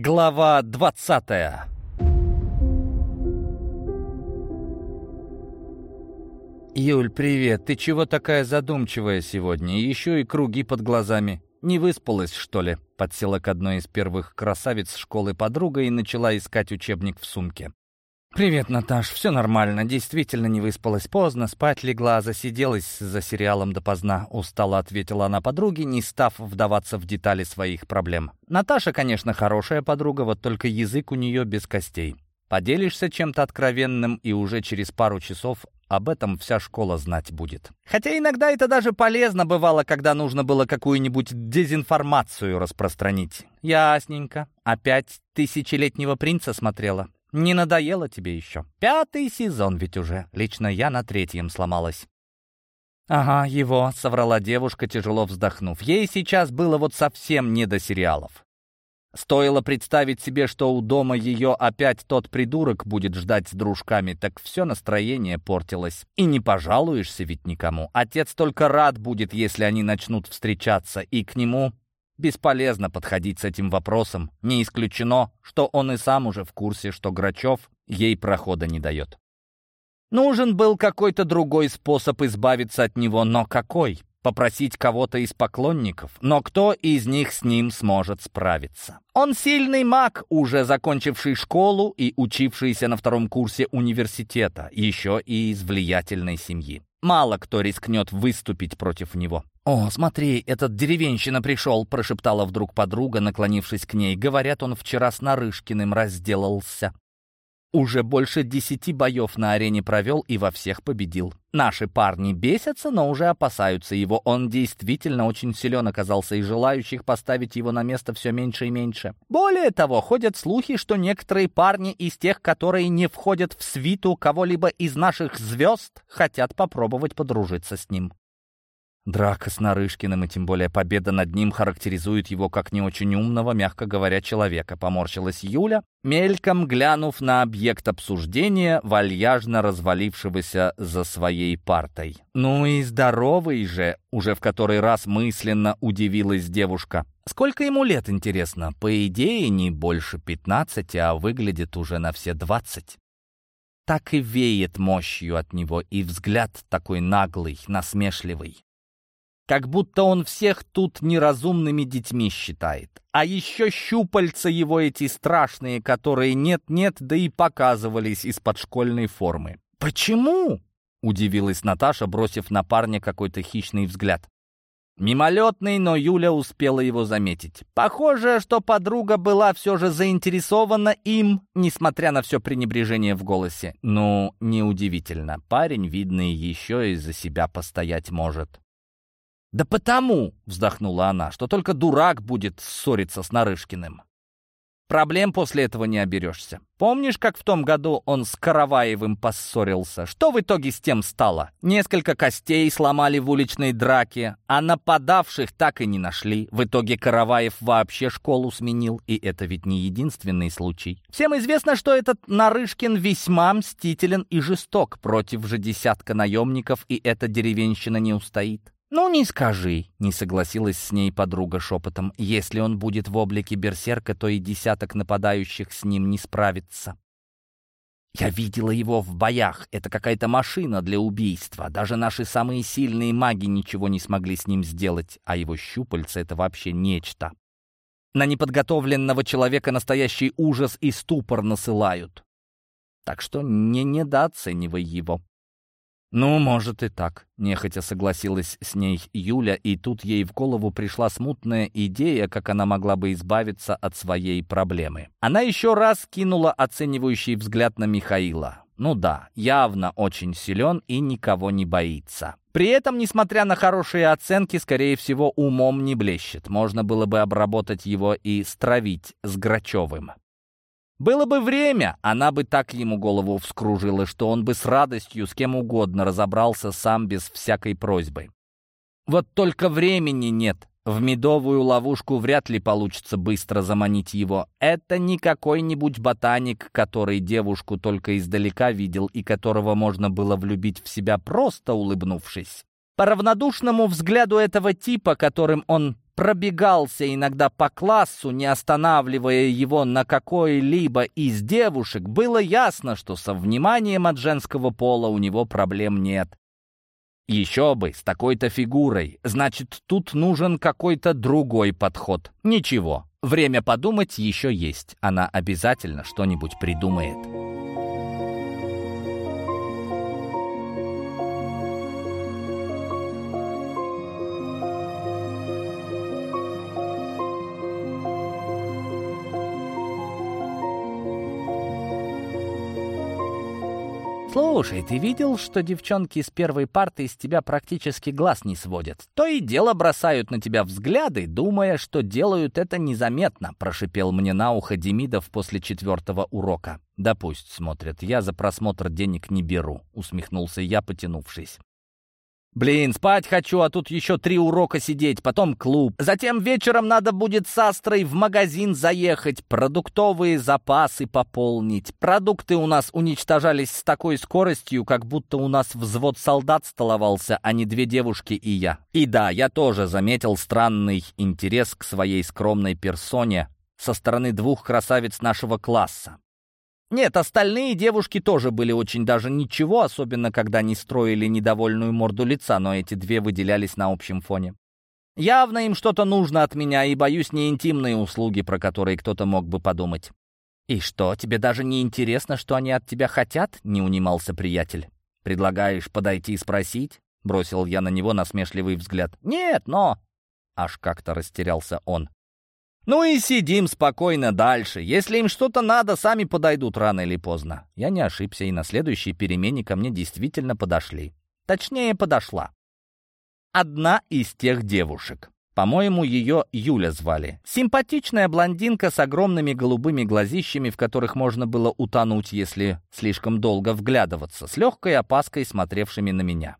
Глава двадцатая «Юль, привет. Ты чего такая задумчивая сегодня? Еще и круги под глазами. Не выспалась, что ли?» Подсела к одной из первых красавиц школы подруга и начала искать учебник в сумке. «Привет, Наташ. Все нормально. Действительно не выспалась поздно, спать легла, засиделась за сериалом допоздна», — устало ответила она подруге, не став вдаваться в детали своих проблем. Наташа, конечно, хорошая подруга, вот только язык у нее без костей. Поделишься чем-то откровенным, и уже через пару часов об этом вся школа знать будет. Хотя иногда это даже полезно бывало, когда нужно было какую-нибудь дезинформацию распространить. Ясненько. Опять «Тысячелетнего принца» смотрела. Не надоело тебе еще? Пятый сезон ведь уже. Лично я на третьем сломалась. «Ага, его», — соврала девушка, тяжело вздохнув. Ей сейчас было вот совсем не до сериалов. Стоило представить себе, что у дома ее опять тот придурок будет ждать с дружками, так все настроение портилось. И не пожалуешься ведь никому. Отец только рад будет, если они начнут встречаться, и к нему бесполезно подходить с этим вопросом. Не исключено, что он и сам уже в курсе, что Грачев ей прохода не дает. Нужен был какой-то другой способ избавиться от него, но какой? попросить кого-то из поклонников, но кто из них с ним сможет справиться? Он сильный маг, уже закончивший школу и учившийся на втором курсе университета, еще и из влиятельной семьи. Мало кто рискнет выступить против него. «О, смотри, этот деревенщина пришел», — прошептала вдруг подруга, наклонившись к ней. «Говорят, он вчера с Нарышкиным разделался». Уже больше десяти боев на арене провел и во всех победил. Наши парни бесятся, но уже опасаются его. Он действительно очень силен оказался, и желающих поставить его на место все меньше и меньше. Более того, ходят слухи, что некоторые парни из тех, которые не входят в свиту кого-либо из наших звезд, хотят попробовать подружиться с ним. Драка с Нарышкиным и тем более победа над ним характеризует его как не очень умного, мягко говоря, человека. Поморщилась Юля, мельком глянув на объект обсуждения, вальяжно развалившегося за своей партой. «Ну и здоровый же!» — уже в который раз мысленно удивилась девушка. «Сколько ему лет, интересно? По идее, не больше пятнадцати, а выглядит уже на все двадцать». Так и веет мощью от него, и взгляд такой наглый, насмешливый. Как будто он всех тут неразумными детьми считает. А еще щупальца его эти страшные, которые нет-нет, да и показывались из-под школьной формы. «Почему?» — удивилась Наташа, бросив на парня какой-то хищный взгляд. Мимолетный, но Юля успела его заметить. Похоже, что подруга была все же заинтересована им, несмотря на все пренебрежение в голосе. Ну, неудивительно. Парень, видный, еще и за себя постоять может. «Да потому», — вздохнула она, — «что только дурак будет ссориться с Нарышкиным. Проблем после этого не оберешься. Помнишь, как в том году он с Караваевым поссорился? Что в итоге с тем стало? Несколько костей сломали в уличной драке, а нападавших так и не нашли. В итоге Караваев вообще школу сменил, и это ведь не единственный случай. Всем известно, что этот Нарышкин весьма мстителен и жесток. Против же десятка наемников, и эта деревенщина не устоит. «Ну, не скажи», — не согласилась с ней подруга шепотом. «Если он будет в облике берсерка, то и десяток нападающих с ним не справится». «Я видела его в боях. Это какая-то машина для убийства. Даже наши самые сильные маги ничего не смогли с ним сделать, а его щупальца — это вообще нечто. На неподготовленного человека настоящий ужас и ступор насылают. Так что не недооценивай его». «Ну, может и так», — нехотя согласилась с ней Юля, и тут ей в голову пришла смутная идея, как она могла бы избавиться от своей проблемы. Она еще раз кинула оценивающий взгляд на Михаила. Ну да, явно очень силен и никого не боится. При этом, несмотря на хорошие оценки, скорее всего, умом не блещет. Можно было бы обработать его и стравить с Грачевым. Было бы время, она бы так ему голову вскружила, что он бы с радостью с кем угодно разобрался сам без всякой просьбы. Вот только времени нет. В медовую ловушку вряд ли получится быстро заманить его. Это не какой-нибудь ботаник, который девушку только издалека видел и которого можно было влюбить в себя, просто улыбнувшись. По равнодушному взгляду этого типа, которым он пробегался иногда по классу, не останавливая его на какой-либо из девушек, было ясно, что со вниманием от женского пола у него проблем нет. Еще бы, с такой-то фигурой. Значит, тут нужен какой-то другой подход. Ничего, время подумать еще есть. Она обязательно что-нибудь придумает. «Слушай, ты видел, что девчонки с первой парты из тебя практически глаз не сводят? То и дело бросают на тебя взгляды, думая, что делают это незаметно», прошипел мне на ухо Демидов после четвертого урока. «Да пусть смотрят, я за просмотр денег не беру», усмехнулся я, потянувшись. Блин, спать хочу, а тут еще три урока сидеть, потом клуб. Затем вечером надо будет с Астрой в магазин заехать, продуктовые запасы пополнить. Продукты у нас уничтожались с такой скоростью, как будто у нас взвод солдат столовался, а не две девушки и я. И да, я тоже заметил странный интерес к своей скромной персоне со стороны двух красавиц нашего класса. Нет, остальные девушки тоже были очень даже ничего, особенно когда не строили недовольную морду лица, но эти две выделялись на общем фоне. Явно им что-то нужно от меня, и, боюсь, не интимные услуги, про которые кто-то мог бы подумать. «И что, тебе даже не интересно, что они от тебя хотят?» — не унимался приятель. «Предлагаешь подойти и спросить?» — бросил я на него насмешливый взгляд. «Нет, но...» Аж как-то растерялся он. Ну и сидим спокойно дальше. Если им что-то надо, сами подойдут рано или поздно. Я не ошибся, и на следующей перемене ко мне действительно подошли. Точнее, подошла. Одна из тех девушек. По-моему, ее Юля звали. Симпатичная блондинка с огромными голубыми глазищами, в которых можно было утонуть, если слишком долго вглядываться, с легкой опаской смотревшими на меня.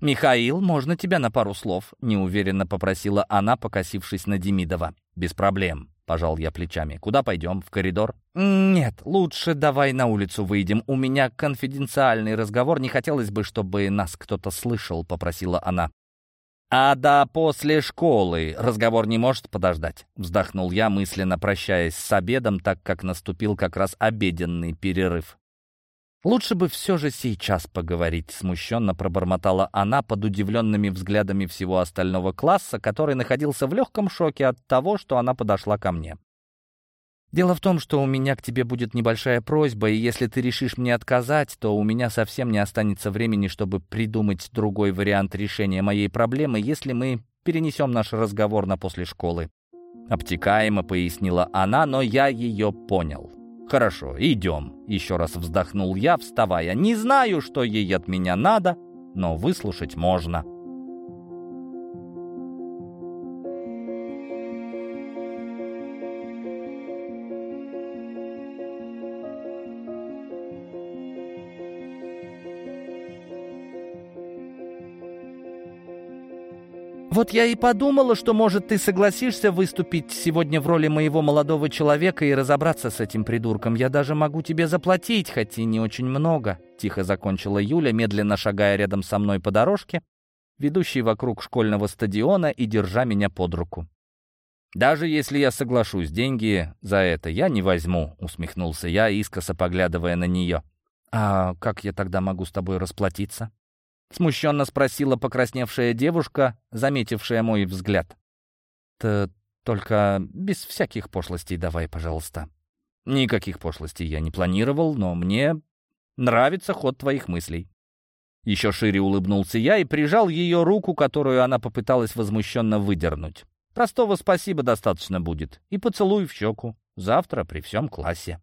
«Михаил, можно тебя на пару слов?» — неуверенно попросила она, покосившись на Демидова. «Без проблем», — пожал я плечами. «Куда пойдем? В коридор?» «Нет, лучше давай на улицу выйдем. У меня конфиденциальный разговор. Не хотелось бы, чтобы нас кто-то слышал», — попросила она. «А да после школы разговор не может подождать», — вздохнул я, мысленно прощаясь с обедом, так как наступил как раз обеденный перерыв. «Лучше бы все же сейчас поговорить», — смущенно пробормотала она под удивленными взглядами всего остального класса, который находился в легком шоке от того, что она подошла ко мне. «Дело в том, что у меня к тебе будет небольшая просьба, и если ты решишь мне отказать, то у меня совсем не останется времени, чтобы придумать другой вариант решения моей проблемы, если мы перенесем наш разговор на после школы». Обтекаемо пояснила она, но я ее понял. «Хорошо, идем», — еще раз вздохнул я, вставая. «Не знаю, что ей от меня надо, но выслушать можно». «Вот я и подумала, что, может, ты согласишься выступить сегодня в роли моего молодого человека и разобраться с этим придурком. Я даже могу тебе заплатить, хоть и не очень много», — тихо закончила Юля, медленно шагая рядом со мной по дорожке, ведущей вокруг школьного стадиона и держа меня под руку. «Даже если я соглашусь, деньги за это я не возьму», — усмехнулся я, искоса поглядывая на нее. «А как я тогда могу с тобой расплатиться?» Смущенно спросила покрасневшая девушка, заметившая мой взгляд. «Т только без всяких пошлостей давай, пожалуйста». «Никаких пошлостей я не планировал, но мне нравится ход твоих мыслей». Еще шире улыбнулся я и прижал ее руку, которую она попыталась возмущенно выдернуть. «Простого спасибо достаточно будет. И поцелуй в щеку. Завтра при всем классе».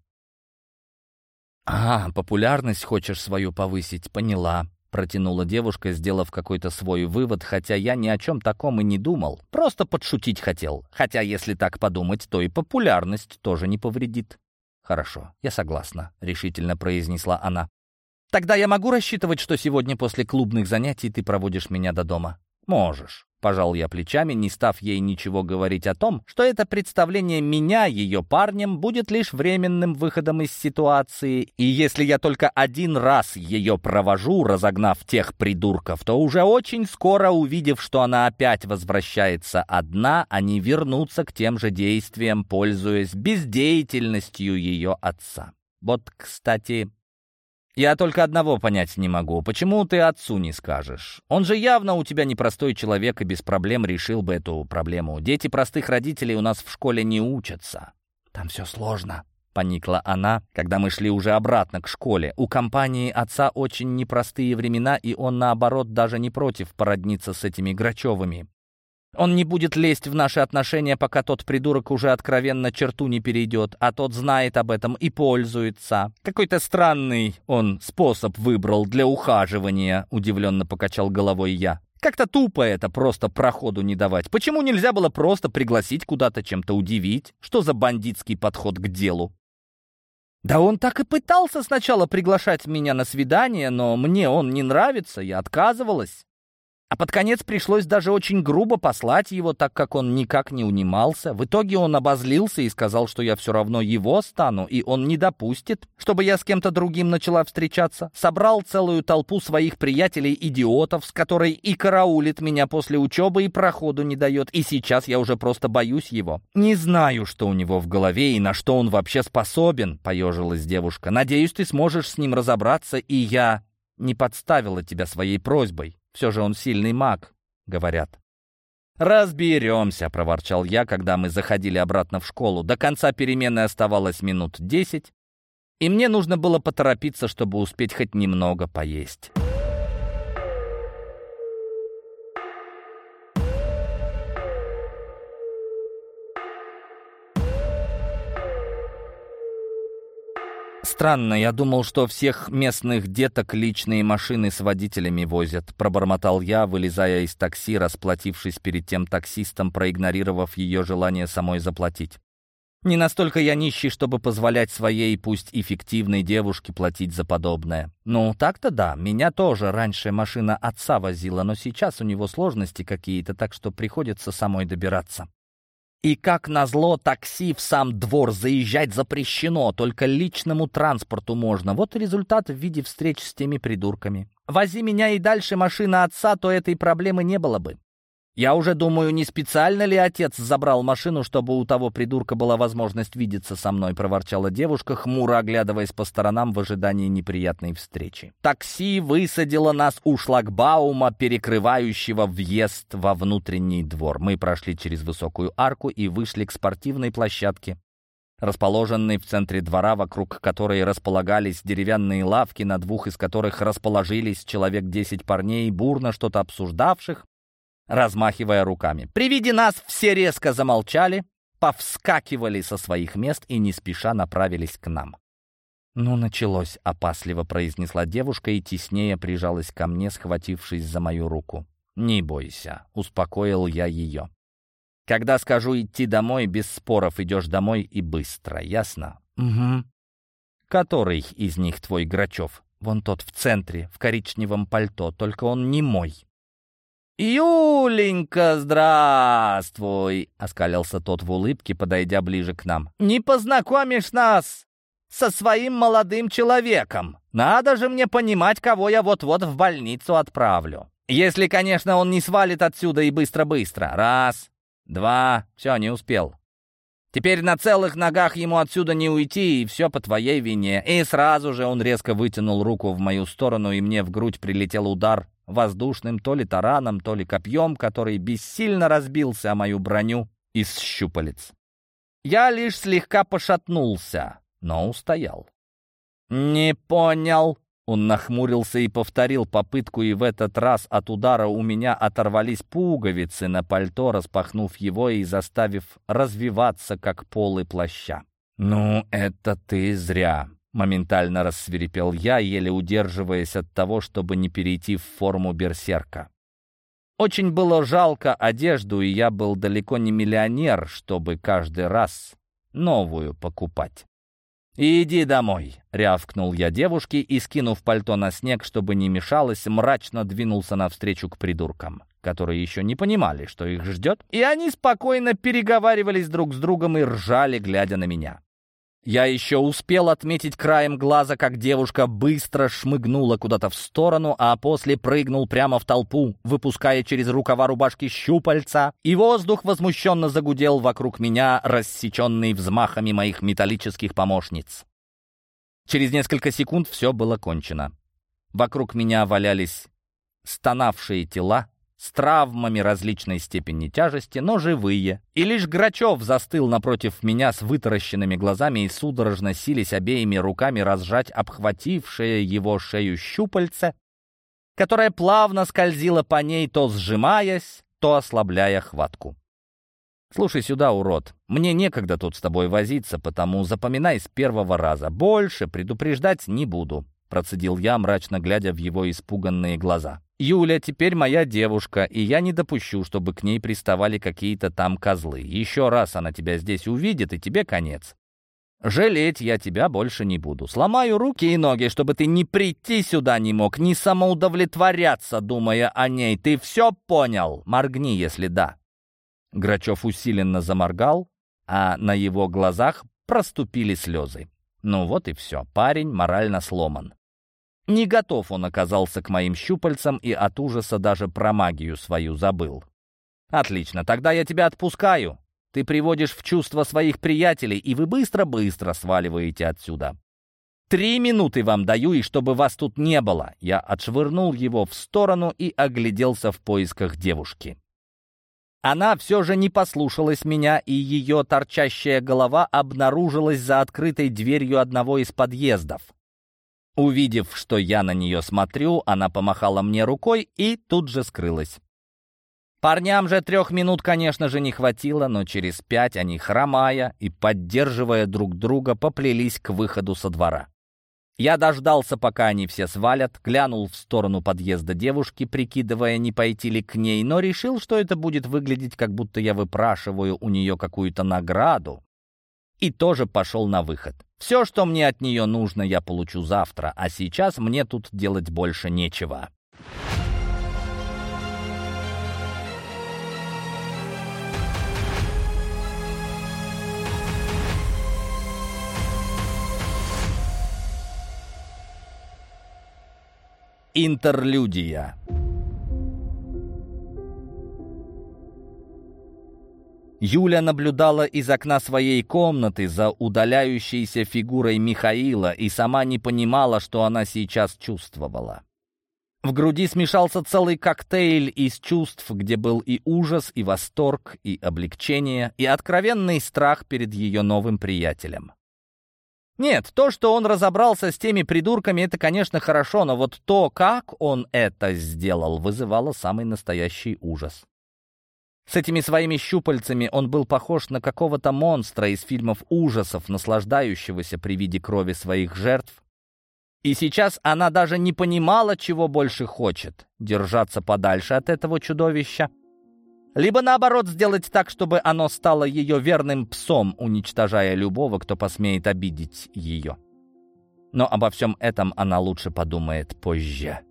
«А, популярность хочешь свою повысить, поняла», Протянула девушка, сделав какой-то свой вывод, хотя я ни о чем таком и не думал. Просто подшутить хотел. Хотя, если так подумать, то и популярность тоже не повредит. «Хорошо, я согласна», — решительно произнесла она. «Тогда я могу рассчитывать, что сегодня после клубных занятий ты проводишь меня до дома?» «Можешь», Пожал я плечами, не став ей ничего говорить о том, что это представление меня, ее парнем, будет лишь временным выходом из ситуации, и если я только один раз ее провожу, разогнав тех придурков, то уже очень скоро, увидев, что она опять возвращается одна, они вернутся к тем же действиям, пользуясь бездеятельностью ее отца. Вот, кстати, я только одного понять не могу. Почему ты отцу не скажешь? Он же явно у тебя непростой человек и без проблем решил бы эту проблему. Дети простых родителей у нас в школе не учатся. Там все сложно. Поникла она, когда мы шли уже обратно к школе. У компании отца очень непростые времена, и он, наоборот, даже не против породниться с этими Грачевыми. Он не будет лезть в наши отношения, пока тот придурок уже откровенно черту не перейдет, а тот знает об этом и пользуется. Какой-то странный он способ выбрал для ухаживания, удивленно покачал головой я. Как-то тупо это просто проходу не давать. Почему нельзя было просто пригласить куда-то чем-то удивить? Что за бандитский подход к делу? Да он так и пытался сначала приглашать меня на свидание, но мне он не нравится, я отказывалась. А под конец пришлось даже очень грубо послать его, так как он никак не унимался. В итоге он обозлился и сказал, что я все равно его стану, и он не допустит, чтобы я с кем-то другим начала встречаться. Собрал целую толпу своих приятелей-идиотов, с которой и караулит меня после учебы и проходу не дает, и сейчас я уже просто боюсь его. Не знаю, что у него в голове и на что он вообще способен, поежилась девушка. Надеюсь, ты сможешь с ним разобраться, и я не подставила тебя своей просьбой. Все же он сильный маг, говорят. «Разберемся», — проворчал я, когда мы заходили обратно в школу. До конца перемены оставалось минут десять, и мне нужно было поторопиться, чтобы успеть хоть немного поесть. Странно, я думал, что всех местных деток личные машины с водителями возят. Пробормотал я, вылезая из такси, расплатившись перед тем таксистом, проигнорировав ее желание самой заплатить. Не настолько я нищий, чтобы позволять своей, пусть эффективной девушке платить за подобное. Ну, так-то да, меня тоже раньше машина отца возила, но сейчас у него сложности какие-то, так что приходится самой добираться. И как назло, такси в сам двор заезжать запрещено, только личному транспорту можно. Вот результат в виде встреч с теми придурками. Вози меня и дальше машина отца, то этой проблемы не было бы. Я уже думаю, не специально ли отец забрал машину, чтобы у того придурка была возможность видеться со мной, проворчала девушка, хмуро оглядываясь по сторонам в ожидании неприятной встречи. Такси высадило нас у шлагбаума, перекрывающего въезд во внутренний двор. Мы прошли через высокую арку и вышли к спортивной площадке, расположенной в центре двора, вокруг которой располагались деревянные лавки, на двух из которых расположились человек десять парней, бурно что-то обсуждавших, размахивая руками. При виде нас все резко замолчали, повскакивали со своих мест и не спеша направились к нам. «Ну, началось», — опасливо произнесла девушка и теснее прижалась ко мне, схватившись за мою руку. «Не бойся», — успокоил я ее. «Когда скажу идти домой, без споров идешь домой и быстро, ясно?» «Угу». «Который из них твой Грачев?» «Вон тот в центре, в коричневом пальто, только он не мой». «Юленька, здравствуй!» — оскалился тот в улыбке, подойдя ближе к нам. «Не познакомишь нас со своим молодым человеком? Надо же мне понимать, кого я вот-вот в больницу отправлю. Если, конечно, он не свалит отсюда и быстро-быстро. Раз, два, все, не успел. Теперь на целых ногах ему отсюда не уйти, и все по твоей вине». И сразу же он резко вытянул руку в мою сторону, и мне в грудь прилетел удар воздушным то ли тараном, то ли копьем, который бессильно разбился о мою броню из щупалец. Я лишь слегка пошатнулся, но устоял. «Не понял», он нахмурился и повторил попытку, и в этот раз от удара у меня оторвались пуговицы на пальто, распахнув его и заставив развиваться, как полы плаща. «Ну, это ты зря», Моментально рассверепел я, еле удерживаясь от того, чтобы не перейти в форму берсерка. Очень было жалко одежду, и я был далеко не миллионер, чтобы каждый раз новую покупать. «Иди домой», — рявкнул я девушке и, скинув пальто на снег, чтобы не мешалось, мрачно двинулся навстречу к придуркам. которые еще не понимали, что их ждет, и они спокойно переговаривались друг с другом и ржали, глядя на меня. Я еще успел отметить краем глаза, как девушка быстро шмыгнула куда-то в сторону, а после прыгнул прямо в толпу, выпуская через рукава рубашки щупальца, и воздух возмущенно загудел вокруг меня, рассеченный взмахами моих металлических помощниц. Через несколько секунд все было кончено. Вокруг меня валялись стонавшие тела, с травмами различной степени тяжести, но живые. И лишь Грачев застыл напротив меня с вытаращенными глазами и судорожно сились обеими руками разжать обхватившее его шею щупальце, которое плавно скользило по ней, то сжимаясь, то ослабляя хватку. «Слушай сюда, урод, мне некогда тут с тобой возиться, потому запоминай с первого раза. Больше предупреждать не буду», — процедил я, мрачно глядя в его испуганные глаза. Юля теперь моя девушка, и я не допущу, чтобы к ней приставали какие-то там козлы. Еще раз она тебя здесь увидит, и тебе конец. Жалеть я тебя больше не буду. Сломаю руки и ноги, чтобы ты не прийти сюда не мог, не самоудовлетворяться, думая о ней. Ты все понял? Моргни, если да». Грачев усиленно заморгал, а на его глазах проступили слезы. Ну вот и все, парень морально сломан. Не готов он оказался к моим щупальцам и от ужаса даже про магию свою забыл. «Отлично, тогда я тебя отпускаю. Ты приводишь в чувство своих приятелей, и вы быстро-быстро сваливаете отсюда. Три минуты вам даю, и чтобы вас тут не было». Я отшвырнул его в сторону и огляделся в поисках девушки. Она все же не послушалась меня, и ее торчащая голова обнаружилась за открытой дверью одного из подъездов. Увидев, что я на нее смотрю, она помахала мне рукой и тут же скрылась. Парням же трех минут, конечно же, не хватило, но через пять они, хромая и поддерживая друг друга, поплелись к выходу со двора. Я дождался, пока они все свалят, глянул в сторону подъезда девушки, прикидывая, не пойти ли к ней, но решил, что это будет выглядеть, как будто я выпрашиваю у нее какую-то награду, и тоже пошел на выход. Все, что мне от нее нужно, я получу завтра, а сейчас мне тут делать больше нечего. Интерлюдия Юля наблюдала из окна своей комнаты за удаляющейся фигурой Михаила и сама не понимала, что она сейчас чувствовала. В груди смешался целый коктейль из чувств, где был и ужас, и восторг, и облегчение, и откровенный страх перед ее новым приятелем. Нет, то, что он разобрался с теми придурками, это, конечно, хорошо, но вот то, как он это сделал, вызывало самый настоящий ужас. С этими своими щупальцами он был похож на какого-то монстра из фильмов ужасов, наслаждающегося при виде крови своих жертв. И сейчас она даже не понимала, чего больше хочет — держаться подальше от этого чудовища, либо наоборот сделать так, чтобы оно стало ее верным псом, уничтожая любого, кто посмеет обидеть ее. Но обо всем этом она лучше подумает позже.